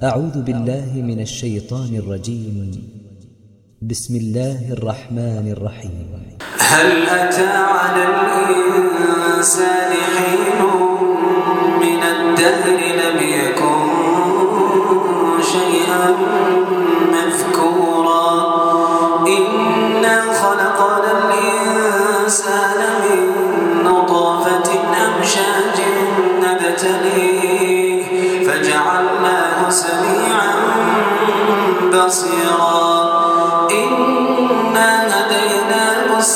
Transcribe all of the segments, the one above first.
أعوذ بالله من الشيطان الرجيم. بسم الله الرحمن الرحيم. هل أتى على الإنسان حين من الدهر لا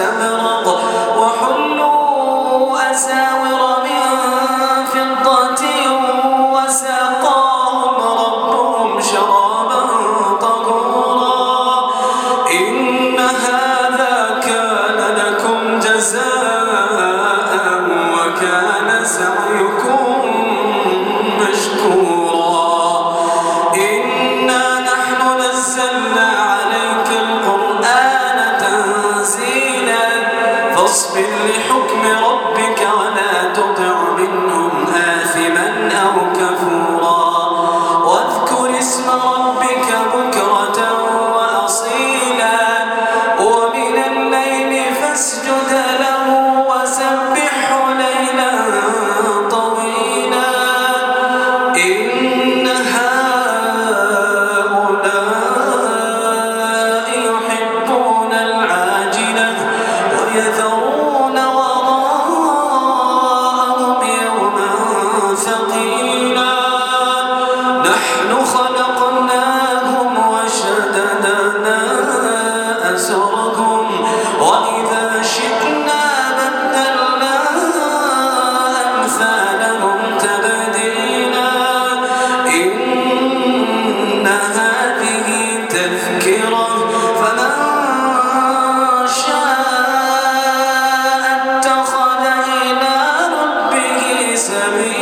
stemmen الله كفور. i Sammy.